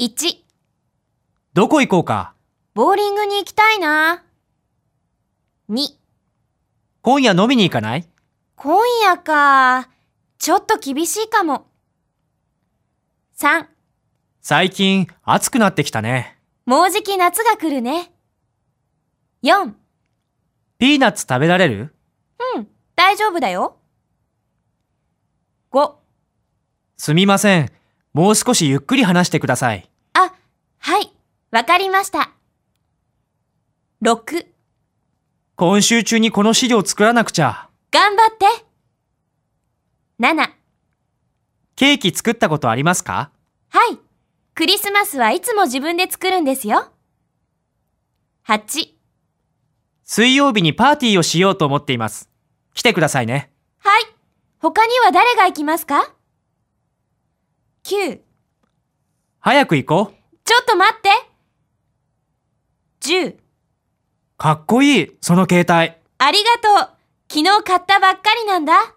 1、どこ行こうか？ボーリングに行きたいな。2、今夜飲みに行かない？今夜か。ちょっと厳しいかも。3、最近暑くなってきたね。もうじき夏が来るね。4、ピーナッツ食べられる？うん、大丈夫だよ。5、すみません。もう少しゆっくり話してください。あ、はい、わかりました。6、今週中にこの資料作らなくちゃ。頑張って。7、ケーキ作ったことありますか？はい。クリスマスはいつも自分で作るんですよ。8、水曜日にパーティーをしようと思っています。来てくださいね。はい。他には誰が行きますか？?9、早く行こう。ちょっと待って。10、かっこいい、その携帯。ありがとう。昨日買ったばっかりなんだ。